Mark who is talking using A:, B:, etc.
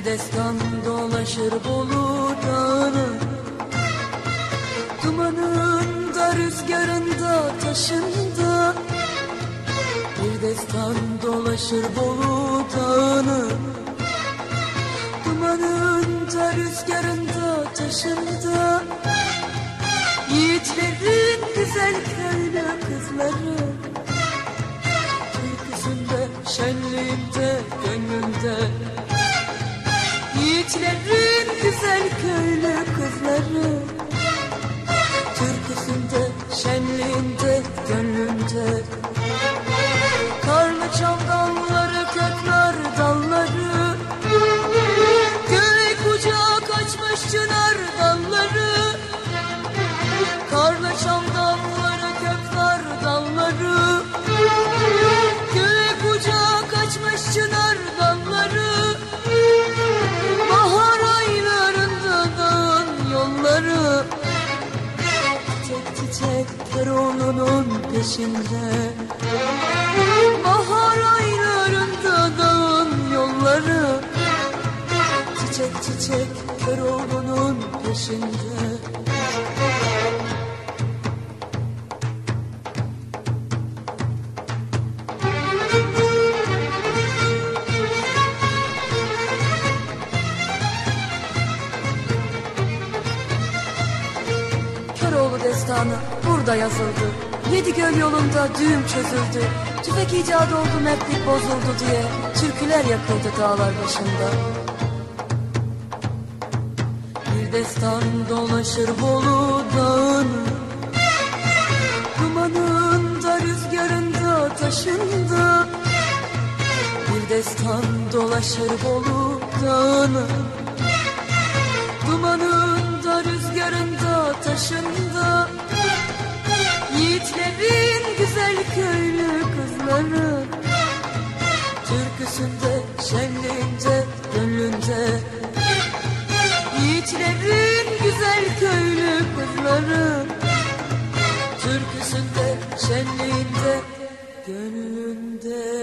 A: Bir destan dolaşır Bolu Dağı'nı Dumanında, rüzgarında, taşında Bir destan dolaşır Bolu Dağı'nı Dumanında, rüzgarında, taşında Yiğitlerin güzel köylü kızları Türküsünde, şenliğinde, gönlünde Yiğitlerin güzel köylü kızları. Türküsünde, şenliğinde, gönlünde. Karlı çamdalları, Çiçek Köroğlu'nun peşinde. Bahar aylarında dağın yolları Çiçek çiçek Köroğlu'nun peşinde destanı burada yazıldı. Yedi göl yolunda düğüm çözüldü. Tüfek icadı oldu mertlik bozuldu diye türküler yakıldı dağlar başında. Bir destan dolaşır Bolu dağını Dumanında, rüzgarında, taşında Bir destan dolaşır Bolu dağını yüzünde, şenliğinde, gönlünde Yiğitlerin güzel köylü kızları Türküsünde, şenliğinde, gönlünde